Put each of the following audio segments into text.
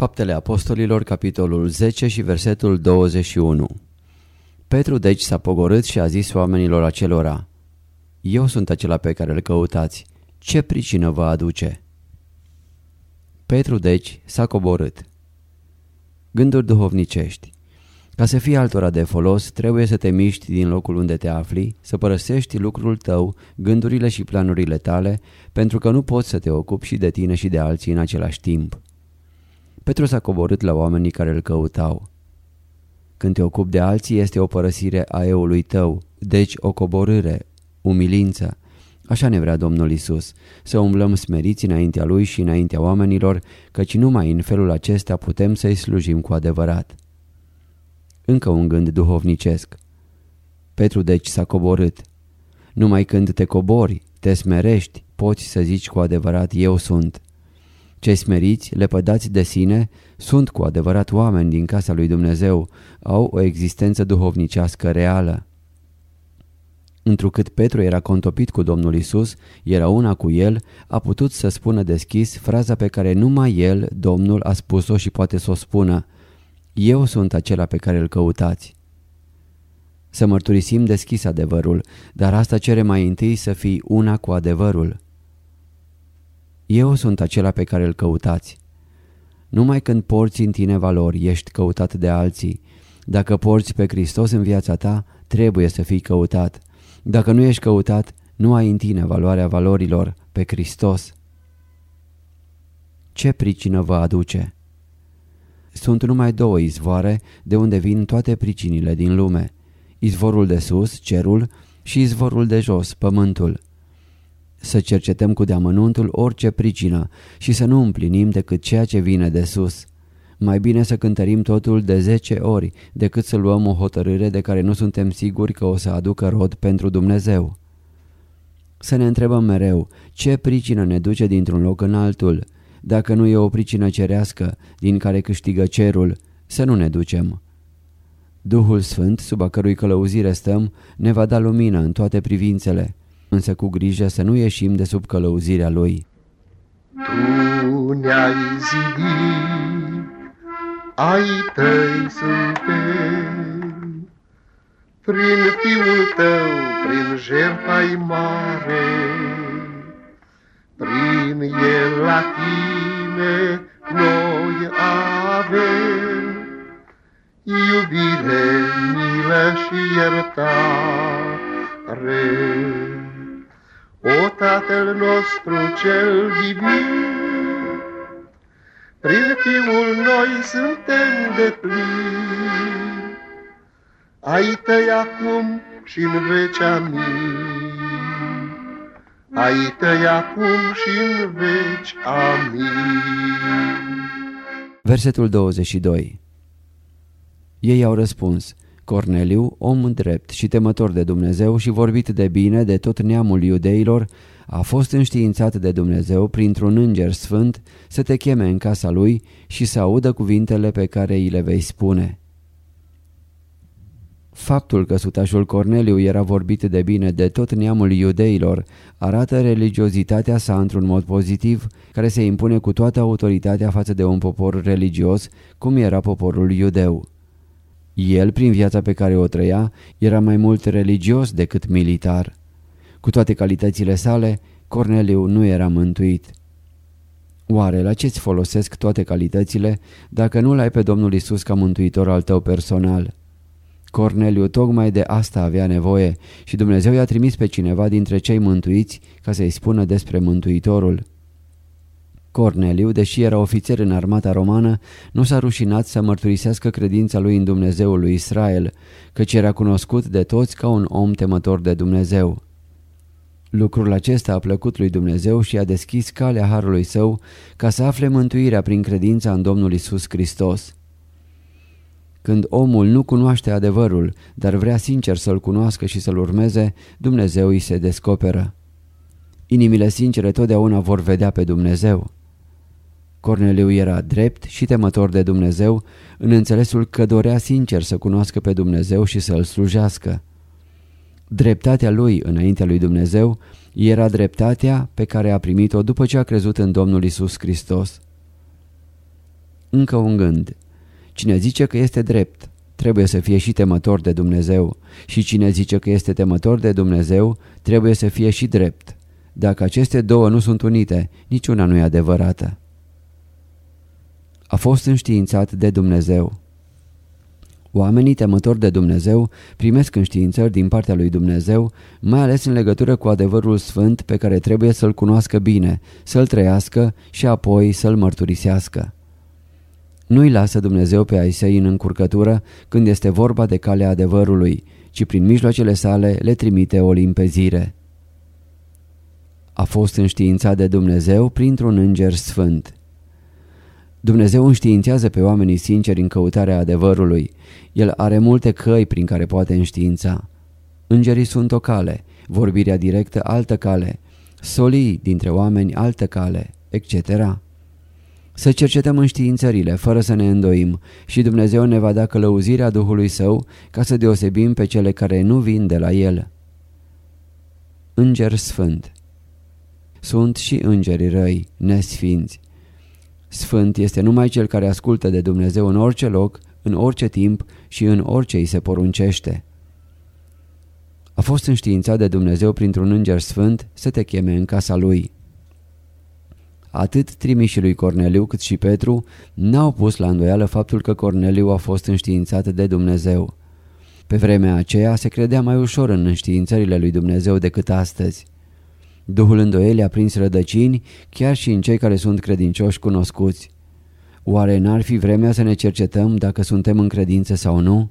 Faptele Apostolilor, capitolul 10 și versetul 21 Petru deci s-a pogorât și a zis oamenilor acelora, Eu sunt acela pe care îl căutați, ce pricină vă aduce? Petru deci s-a coborât. Gânduri duhovnicești Ca să fii altora de folos, trebuie să te miști din locul unde te afli, să părăsești lucrul tău, gândurile și planurile tale, pentru că nu poți să te ocupi și de tine și de alții în același timp. Petru s-a coborât la oamenii care îl căutau. Când te ocupi de alții este o părăsire a eului tău, deci o coborâre, umilință. Așa ne vrea Domnul Isus, să umblăm smeriți înaintea Lui și înaintea oamenilor, căci numai în felul acesta putem să-i slujim cu adevărat. Încă un gând duhovnicesc. Petru deci s-a coborât. Numai când te cobori, te smerești, poți să zici cu adevărat eu sunt. Cei smeriți, lepădați de sine, sunt cu adevărat oameni din casa lui Dumnezeu, au o existență duhovnicească reală. Întrucât Petru era contopit cu Domnul Isus, era una cu el, a putut să spună deschis fraza pe care numai el, Domnul, a spus-o și poate să o spună. Eu sunt acela pe care îl căutați. Să mărturisim deschis adevărul, dar asta cere mai întâi să fii una cu adevărul. Eu sunt acela pe care îl căutați. Numai când porți în tine valori, ești căutat de alții. Dacă porți pe Hristos în viața ta, trebuie să fii căutat. Dacă nu ești căutat, nu ai în tine valoarea valorilor pe Hristos. Ce pricină vă aduce? Sunt numai două izvoare de unde vin toate pricinile din lume. Izvorul de sus, cerul, și izvorul de jos, pământul. Să cercetăm cu deamănuntul orice pricină și să nu împlinim decât ceea ce vine de sus. Mai bine să cântărim totul de zece ori decât să luăm o hotărâre de care nu suntem siguri că o să aducă rod pentru Dumnezeu. Să ne întrebăm mereu ce pricină ne duce dintr-un loc în altul. Dacă nu e o pricină cerească din care câștigă cerul, să nu ne ducem. Duhul Sfânt, sub a cărui călăuzire stăm, ne va da lumină în toate privințele, însă cu grijă să nu ieșim de sub călăuzirea Lui. Tu ne-ai zidit, ai tăi suntem, prin Fiul tău, prin jertfa mare, prin El la tine nostru cel divin, prin Fiul noi suntem de plin. Ai tăi acum și în veci amin. Ai tăi acum și în veci amin. Versetul 22 Ei au răspuns, Corneliu, om drept și temător de Dumnezeu și vorbit de bine de tot neamul iudeilor, a fost înștiințat de Dumnezeu printr-un înger sfânt să te cheme în casa lui și să audă cuvintele pe care îi le vei spune. Faptul că sutașul Corneliu era vorbit de bine de tot neamul iudeilor arată religiozitatea sa într-un mod pozitiv, care se impune cu toată autoritatea față de un popor religios, cum era poporul iudeu. El, prin viața pe care o trăia, era mai mult religios decât militar. Cu toate calitățile sale, Corneliu nu era mântuit. Oare la ce-ți folosesc toate calitățile dacă nu l-ai pe Domnul Isus ca mântuitor al tău personal? Corneliu tocmai de asta avea nevoie și Dumnezeu i-a trimis pe cineva dintre cei mântuiți ca să-i spună despre Mântuitorul. Corneliu, deși era ofițer în armata romană, nu s-a rușinat să mărturisească credința lui în Dumnezeul lui Israel, căci era cunoscut de toți ca un om temător de Dumnezeu. Lucrul acesta a plăcut lui Dumnezeu și a deschis calea harului său ca să afle mântuirea prin credința în Domnul Isus Hristos. Când omul nu cunoaște adevărul, dar vrea sincer să-l cunoască și să-l urmeze, Dumnezeu îi se descoperă. Inimile sincere totdeauna vor vedea pe Dumnezeu. Corneliu era drept și temător de Dumnezeu în înțelesul că dorea sincer să cunoască pe Dumnezeu și să-L slujească. Dreptatea lui înaintea lui Dumnezeu era dreptatea pe care a primit-o după ce a crezut în Domnul Isus Hristos. Încă un gând. Cine zice că este drept, trebuie să fie și temător de Dumnezeu și cine zice că este temător de Dumnezeu, trebuie să fie și drept. Dacă aceste două nu sunt unite, niciuna nu e adevărată. A fost înștiințat de Dumnezeu. Oamenii temători de Dumnezeu primesc înștiințări din partea lui Dumnezeu, mai ales în legătură cu adevărul sfânt pe care trebuie să-l cunoască bine, să-l trăiască și apoi să-l mărturisească. Nu-i lasă Dumnezeu pe ai săi în încurcătură când este vorba de calea adevărului, ci prin mijloacele sale le trimite o limpezire. A fost înștiințat de Dumnezeu printr-un înger sfânt. Dumnezeu înștiințează pe oamenii sinceri în căutarea adevărului. El are multe căi prin care poate înștiința. Îngerii sunt o cale, vorbirea directă altă cale, solii dintre oameni altă cale, etc. Să cercetăm înștiințările fără să ne îndoim și Dumnezeu ne va da călăuzirea Duhului Său ca să deosebim pe cele care nu vin de la El. Înger Sfânt Sunt și îngeri răi, nesfinți. Sfânt este numai cel care ascultă de Dumnezeu în orice loc, în orice timp și în orice îi se poruncește. A fost înștiințat de Dumnezeu printr-un înger sfânt să te cheme în casa lui. Atât trimișii lui Corneliu cât și Petru n-au pus la îndoială faptul că Corneliu a fost înștiințat de Dumnezeu. Pe vremea aceea se credea mai ușor în înștiințările lui Dumnezeu decât astăzi. Duhul îndoielii a prins rădăcini chiar și în cei care sunt credincioși cunoscuți. Oare n-ar fi vremea să ne cercetăm dacă suntem în credință sau nu?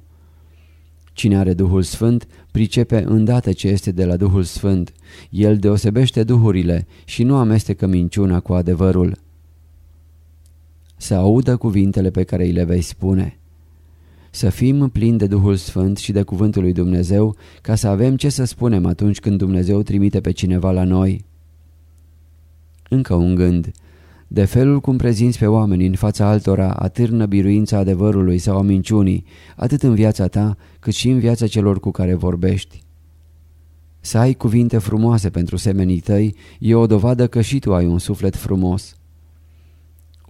Cine are Duhul Sfânt pricepe îndată ce este de la Duhul Sfânt. El deosebește duhurile și nu amestecă minciuna cu adevărul. Să audă cuvintele pe care îi le vei spune. Să fim plini de Duhul Sfânt și de Cuvântul lui Dumnezeu ca să avem ce să spunem atunci când Dumnezeu trimite pe cineva la noi. Încă un gând. De felul cum prezinți pe oameni în fața altora atârnă biruința adevărului sau a minciunii, atât în viața ta, cât și în viața celor cu care vorbești. Să ai cuvinte frumoase pentru semenii tăi e o dovadă că și tu ai un suflet frumos.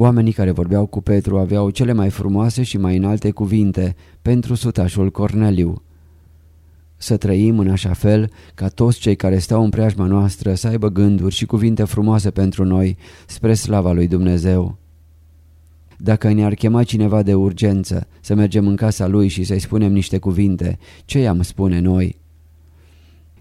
Oamenii care vorbeau cu Petru aveau cele mai frumoase și mai înalte cuvinte pentru sutașul Corneliu. Să trăim în așa fel ca toți cei care stau în preajma noastră să aibă gânduri și cuvinte frumoase pentru noi spre slava lui Dumnezeu. Dacă ne-ar chema cineva de urgență să mergem în casa lui și să-i spunem niște cuvinte, ce i-am spune noi?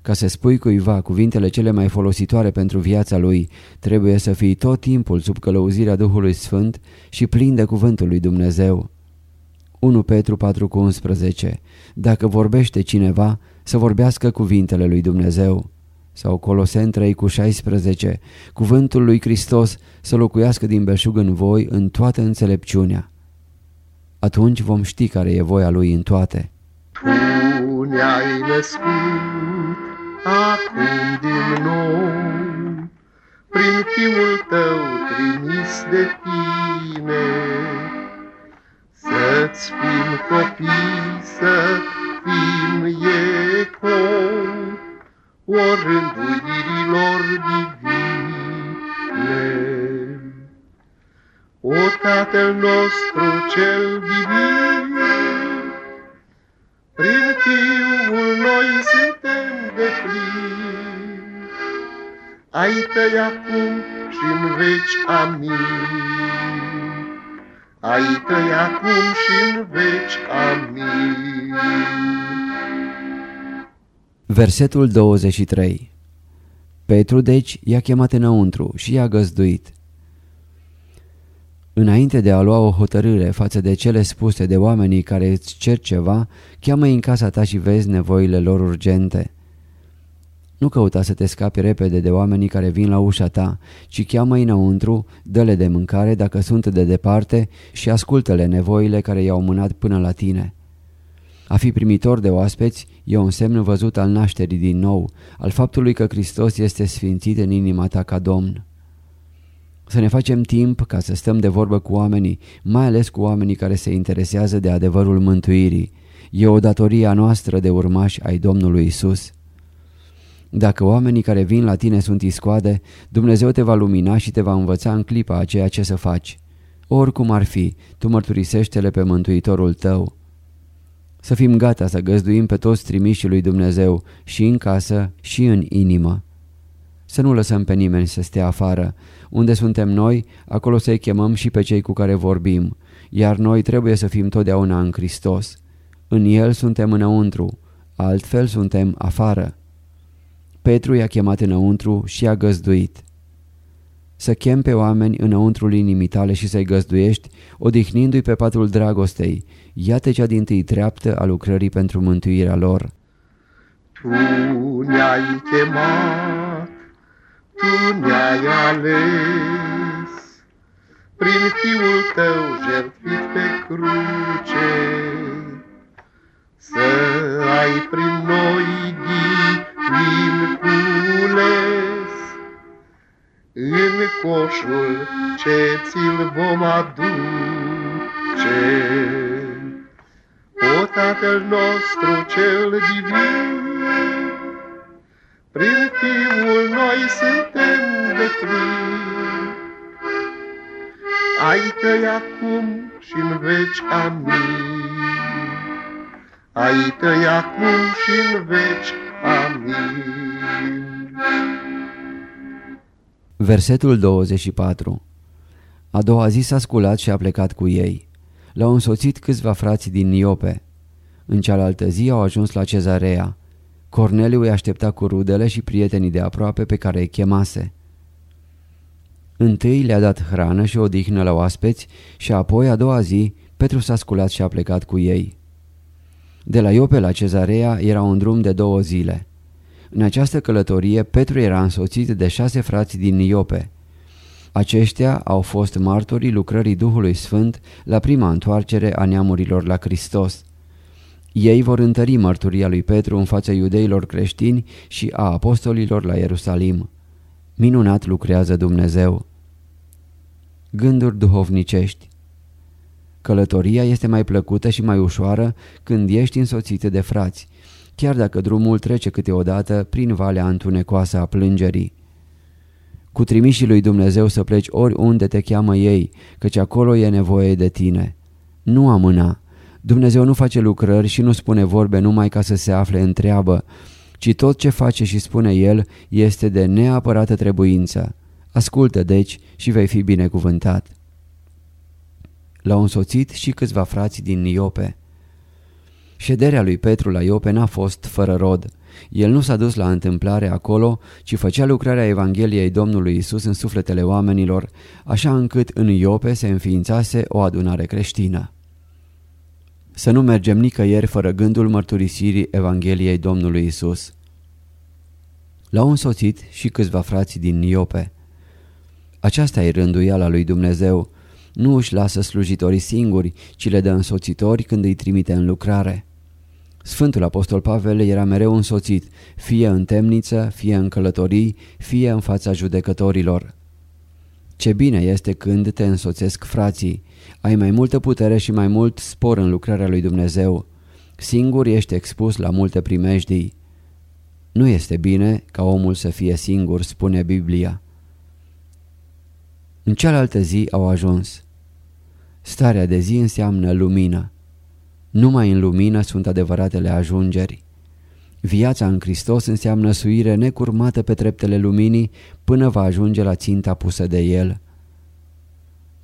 Ca să spui cuiva cuvintele cele mai folositoare pentru viața lui, trebuie să fii tot timpul sub călăuzirea Duhului Sfânt și plin de cuvântul lui Dumnezeu. 1 Petru 4,11 Dacă vorbește cineva, să vorbească cuvintele lui Dumnezeu. Sau Coloseni 3,16 Cuvântul lui Hristos să locuiască din belșug în voi în toată înțelepciunea. Atunci vom ști care e voia lui în toate. Tu ne-ai născut acum din nou, prin Fiul tău trimis de tine. Să-ți fim copii, să fim ecou, o rânduirilor divine. O Tatăl nostru cel divin, prin Fiul noi suntem de plin. ai tăi acum și în veci, amin. Ai tăi acum și în veci, amin. Versetul 23 Petru, deci, i-a chemat înăuntru și i-a găzduit. Înainte de a lua o hotărâre față de cele spuse de oamenii care îți cer ceva, cheamă-i în casa ta și vezi nevoile lor urgente. Nu căuta să te scapi repede de oamenii care vin la ușa ta, ci cheamă-i înăuntru, dă-le de mâncare dacă sunt de departe și ascultă-le nevoile care i-au mânat până la tine. A fi primitor de oaspeți e un semn văzut al nașterii din nou, al faptului că Hristos este sfințit în inima ta ca Domn. Să ne facem timp ca să stăm de vorbă cu oamenii, mai ales cu oamenii care se interesează de adevărul mântuirii. E o datorie a noastră de urmași ai Domnului Isus. Dacă oamenii care vin la tine sunt iscoade, Dumnezeu te va lumina și te va învăța în clipa a ceea ce să faci. Oricum ar fi, tu mărturisește-le pe Mântuitorul tău. Să fim gata să găzduim pe toți trimișii lui Dumnezeu și în casă și în inimă. Să nu lăsăm pe nimeni să stea afară. Unde suntem noi, acolo să-i chemăm și pe cei cu care vorbim, iar noi trebuie să fim totdeauna în Hristos. În El suntem înăuntru, altfel suntem afară. Petru i-a chemat înăuntru și i-a găzduit. Să chem pe oameni înăuntrul inimii tale și să-i găzduiești, odihnindu-i pe patul dragostei, iată cea din tâi treaptă a lucrării pentru mântuirea lor. Tu ne-ai chemat, Tu ne-ai ales, prin Fiul Tău jertfit pe cruce, să ai prin noi divin cules, în coșul ce ți-l vom aduce. O Tatăl nostru cel divin, prin Fiul noi suntem de plin. Ai tăi acum și în veci, amin. Ai tăi acum și în veci, amin. Versetul 24 A doua zi s-a sculat și a plecat cu ei. L-au însoțit câțiva frați din Niope. În cealaltă zi au ajuns la cezarea. Corneliu îi aștepta cu rudele și prietenii de aproape pe care îi chemase. Întâi le-a dat hrană și odihnă la oaspeți și apoi a doua zi Petru s-a sculat și a plecat cu ei. De la Iope la cezarea era un drum de două zile. În această călătorie Petru era însoțit de șase frați din Iope. Aceștia au fost martorii lucrării Duhului Sfânt la prima întoarcere a neamurilor la Hristos. Ei vor întări mărturia lui Petru în fața iudeilor creștini și a apostolilor la Ierusalim. Minunat lucrează Dumnezeu. Gânduri duhovnicești Călătoria este mai plăcută și mai ușoară când ești însoțit de frați, chiar dacă drumul trece câteodată prin valea întunecoasă a plângerii. Cu trimișii lui Dumnezeu să pleci oriunde te cheamă ei, căci acolo e nevoie de tine. Nu amâna. Dumnezeu nu face lucrări și nu spune vorbe numai ca să se afle în treabă, ci tot ce face și spune El este de neapărată trebuință. Ascultă deci și vei fi binecuvântat. L-au însoțit și câțiva frați din Iope. Șederea lui Petru la Iope n-a fost fără rod. El nu s-a dus la întâmplare acolo, ci făcea lucrarea Evangheliei Domnului Isus în sufletele oamenilor, așa încât în Iope se înființase o adunare creștină. Să nu mergem nicăieri fără gândul mărturisirii Evangheliei Domnului Isus. L-au însoțit și câțiva frați din Iope. Aceasta e rânduiala lui Dumnezeu. Nu își lasă slujitorii singuri, ci le dă însoțitori când îi trimite în lucrare. Sfântul Apostol Pavel era mereu însoțit, fie în temniță, fie în călătorii, fie în fața judecătorilor. Ce bine este când te însoțesc frații, ai mai multă putere și mai mult spor în lucrarea lui Dumnezeu. Singur ești expus la multe primejdii. Nu este bine ca omul să fie singur, spune Biblia. În cealaltă zi au ajuns. Starea de zi înseamnă lumină. Numai în lumină sunt adevăratele ajungeri. Viața în Hristos înseamnă suire necurmată pe treptele luminii până va ajunge la ținta pusă de el.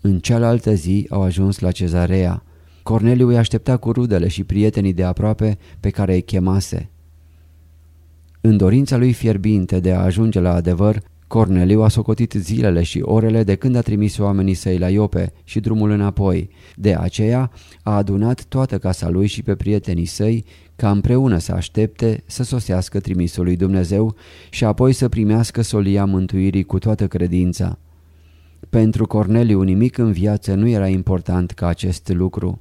În cealaltă zi au ajuns la cezarea. Corneliu îi aștepta cu rudele și prietenii de aproape pe care îi chemase. În dorința lui fierbinte de a ajunge la adevăr, Corneliu a socotit zilele și orele de când a trimis oamenii săi la Iope și drumul înapoi. De aceea a adunat toată casa lui și pe prietenii săi ca împreună să aștepte să sosească trimisul lui Dumnezeu și apoi să primească solia mântuirii cu toată credința. Pentru Corneliu nimic în viață nu era important ca acest lucru.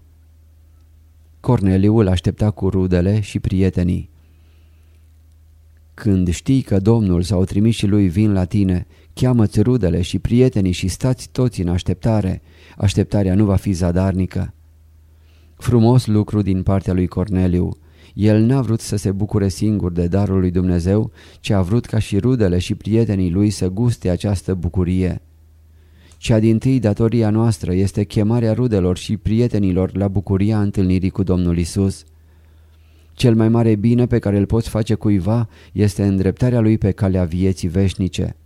Corneliu îl aștepta cu rudele și prietenii. Când știi că Domnul sau trimișii lui vin la tine, cheamă-ți rudele și prietenii și stați toți în așteptare. Așteptarea nu va fi zadarnică. Frumos lucru din partea lui Corneliu. El n-a vrut să se bucure singur de darul lui Dumnezeu, ci a vrut ca și rudele și prietenii lui să guste această bucurie. Cea din tâi datoria noastră este chemarea rudelor și prietenilor la bucuria întâlnirii cu Domnul Isus. Cel mai mare bine pe care îl poți face cuiva este îndreptarea lui pe calea vieții veșnice.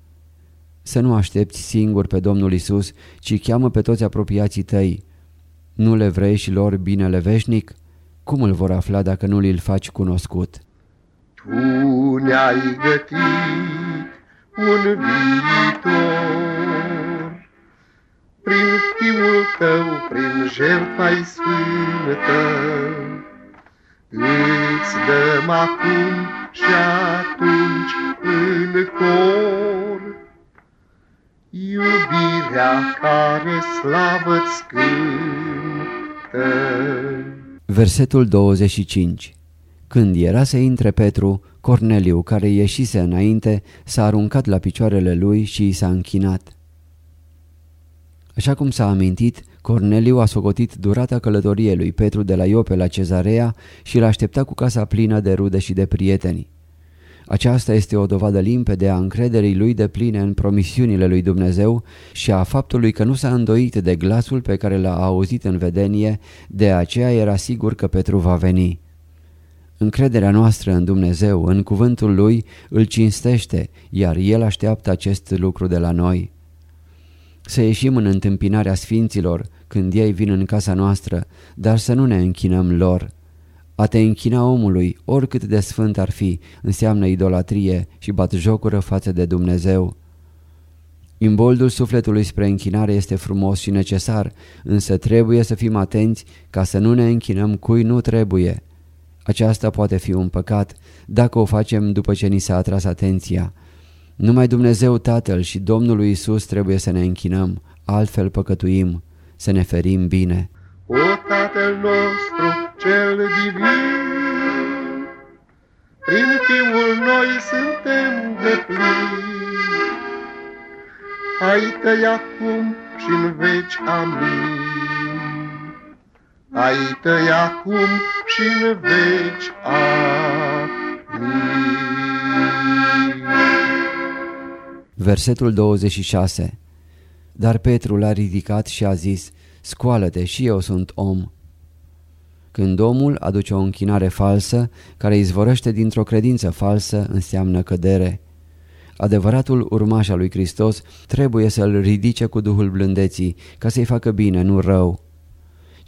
Să nu aștepți singur pe Domnul Isus, ci cheamă pe toți apropiații tăi. Nu le vrei și lor binele veșnic? Cum îl vor afla dacă nu li-l faci cunoscut? Tu ne-ai gătit un viitor Prin Fiul Tău, prin jertfa-i sfântă Îți dăm acum și atunci în cor Iubirea care slavă-ți cântă. Versetul 25 Când era să intre Petru, Corneliu, care ieșise înainte, s-a aruncat la picioarele lui și i s-a închinat. Așa cum s-a amintit, Corneliu a socotit durata călătoriei lui Petru de la Iope la Cezarea și l-a așteptat cu casa plină de rude și de prieteni. Aceasta este o dovadă limpede a încrederii lui de pline în promisiunile lui Dumnezeu și a faptului că nu s-a îndoit de glasul pe care l-a auzit în vedenie, de aceea era sigur că Petru va veni. Încrederea noastră în Dumnezeu, în cuvântul Lui, îl cinstește, iar El așteaptă acest lucru de la noi. Să ieșim în întâmpinarea sfinților când ei vin în casa noastră, dar să nu ne închinăm lor. A te închina omului, oricât de sfânt ar fi, înseamnă idolatrie și jocură față de Dumnezeu. Imboldul sufletului spre închinare este frumos și necesar, însă trebuie să fim atenți ca să nu ne închinăm cui nu trebuie. Aceasta poate fi un păcat dacă o facem după ce ni s-a atras atenția. Numai Dumnezeu Tatăl și Domnul Isus trebuie să ne închinăm, altfel păcătuim, să ne ferim bine. O Tatăl nostru cel divin, prin Fiul noi suntem de plini. Ai tăi acum și în veci, amin. Ai tăi acum și în veci, amin. Versetul 26 Dar Petru l-a ridicat și a zis, Scoală-te și eu sunt om. Când omul aduce o închinare falsă, care izvorăște dintr-o credință falsă, înseamnă cădere. Adevăratul urmaș al lui Hristos trebuie să-l ridice cu Duhul blândeții, ca să-i facă bine, nu rău.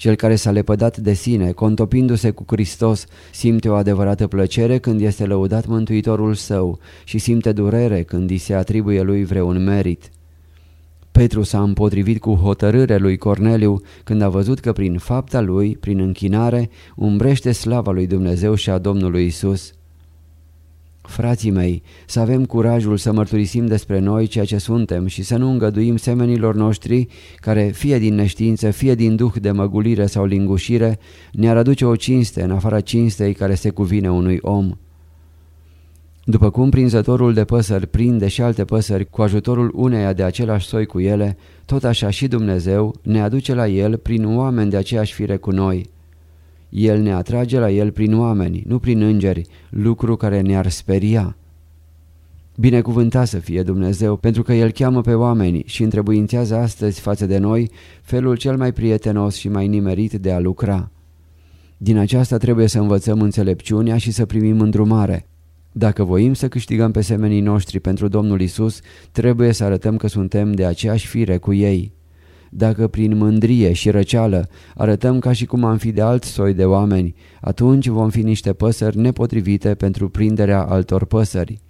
Cel care s-a lepădat de sine, contopindu-se cu Hristos, simte o adevărată plăcere când este lăudat Mântuitorul său și simte durere când îi se atribuie lui vreun merit. Petru s-a împotrivit cu hotărâre lui Corneliu când a văzut că prin fapta lui, prin închinare, umbrește slava lui Dumnezeu și a Domnului Isus. Frații mei, să avem curajul să mărturisim despre noi ceea ce suntem și să nu îngăduim semenilor noștri care, fie din neștiință, fie din duh de măgulire sau lingușire, ne-ar aduce o cinste în afara cinstei care se cuvine unui om. După cum prinzătorul de păsări prinde și alte păsări cu ajutorul uneia de același soi cu ele, tot așa și Dumnezeu ne aduce la el prin oameni de aceeași fire cu noi. El ne atrage la El prin oameni, nu prin îngeri, lucru care ne-ar speria. Binecuvântat să fie Dumnezeu, pentru că El cheamă pe oameni și întrebuințează astăzi față de noi felul cel mai prietenos și mai nimerit de a lucra. Din aceasta trebuie să învățăm înțelepciunea și să primim îndrumare. Dacă voim să câștigăm pe semenii noștri pentru Domnul Isus, trebuie să arătăm că suntem de aceeași fire cu ei. Dacă prin mândrie și răceală arătăm ca și cum am fi de alt soi de oameni, atunci vom fi niște păsări nepotrivite pentru prinderea altor păsări.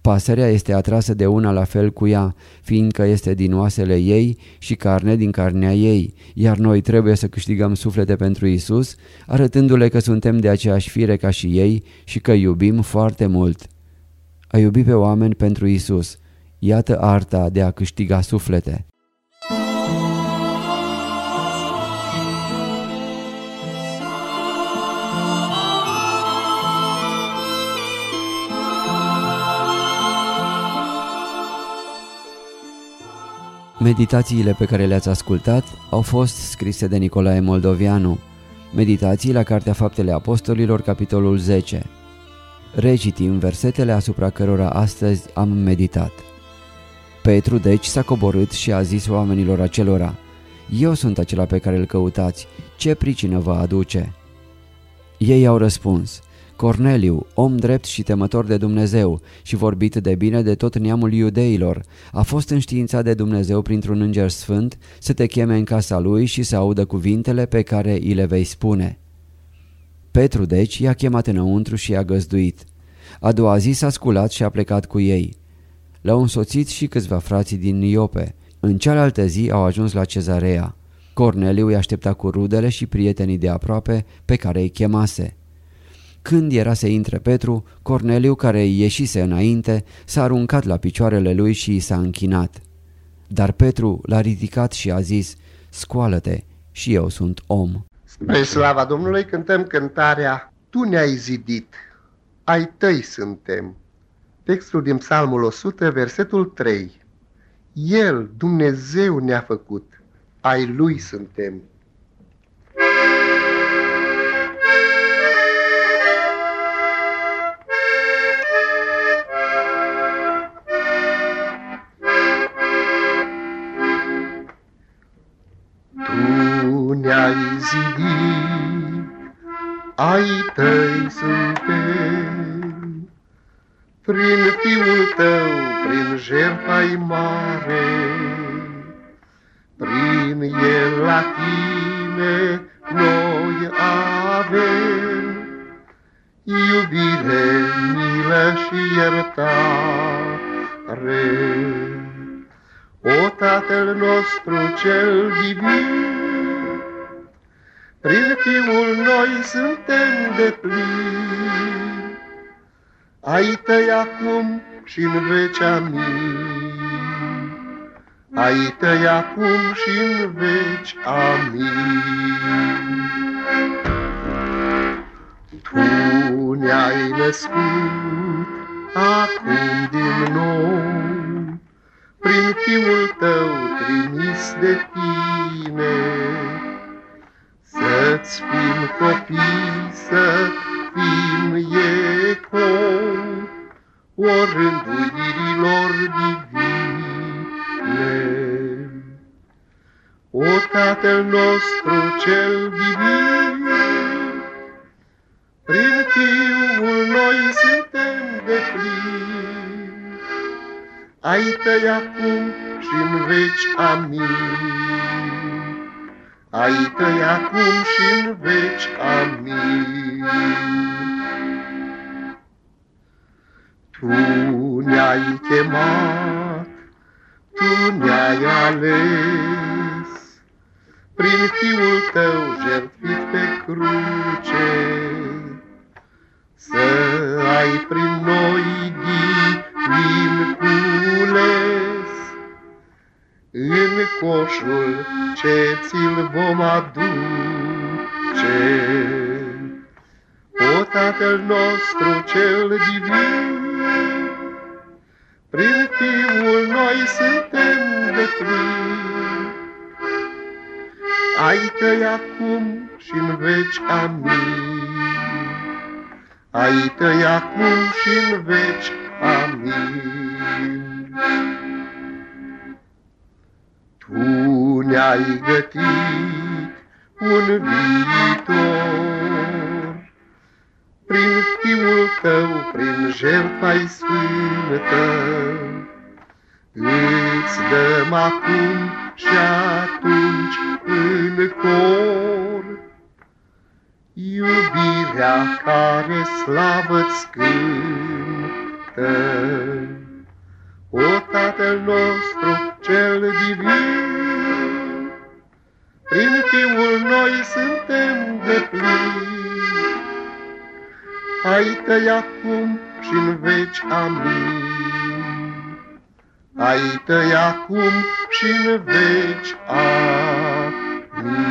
Pasărea este atrasă de una la fel cu ea, fiindcă este din oasele ei și carne din carnea ei, iar noi trebuie să câștigăm suflete pentru Isus, arătându-le că suntem de aceeași fire ca și ei și că iubim foarte mult. A iubi pe oameni pentru Isus, iată arta de a câștiga suflete. Meditațiile pe care le-ați ascultat au fost scrise de Nicolae Moldovianu. Meditații la Cartea Faptele Apostolilor, capitolul 10. Recitim versetele asupra cărora astăzi am meditat. Petru deci s-a coborât și a zis oamenilor acelora, Eu sunt acela pe care îl căutați, ce pricină vă aduce? Ei au răspuns, Corneliu, om drept și temător de Dumnezeu și vorbit de bine de tot neamul iudeilor, a fost înștiințat de Dumnezeu printr-un înger sfânt să te cheme în casa lui și să audă cuvintele pe care îi le vei spune. Petru deci i-a chemat înăuntru și i-a găzduit. A doua zi s-a sculat și a plecat cu ei. L-au însoțit și câțiva frații din Iope. În cealaltă zi au ajuns la cezarea. Corneliu îi aștepta cu rudele și prietenii de aproape pe care îi chemase. Când era să intre Petru, Corneliu, care ieșise înainte, s-a aruncat la picioarele lui și i s-a închinat. Dar Petru l-a ridicat și a zis, scoală-te și eu sunt om. Spre slava Domnului cântăm cântarea Tu ne-ai zidit, ai tăi suntem. Textul din Psalmul 100, versetul 3. El, Dumnezeu ne-a făcut, ai Lui suntem. Ai tăi suntem. Prin Fiul tău, prin jertfa mare, prin El la tine noi avem iubire, milă și iertare. O Tatăl nostru cel divin, prin Fiul noi suntem de plin. Ai tăi acum și în veci amin. Ai tăi acum și în veci amin. Tu ne-ai născut acum din nou, prin Fiul tău trimis de tine, să-ți fim copii, să fim ecou, orânduirilor divine. O Tatăl nostru cel divin, prin Fiul noi suntem de plin. Ai tăi acum și în veci amin ai tăi acum și în veci. Amin. Tu ne-ai chemat, Tu ne-ai ales, Prin Fiul Tău jertfit pe cruce, Să ai prin noi coșul ce ți-l vom aduce. O Tatăl nostru cel divin, prin Fiul noi suntem de plin. Ai tăi acum și în veci amin. Ai tăi acum și în veci amin. Tu ne-ai gătit un viitor. Prin fiul tău, prin jertfa-i sfântă, Îți dăm acum și atunci în cor Iubirea care slavă-ți cântă. O Tatăl nostru cel divin, prin Fiul noi suntem de plini. Ai tăi acum și în veci amin. Ai tăi acum și în veci amin.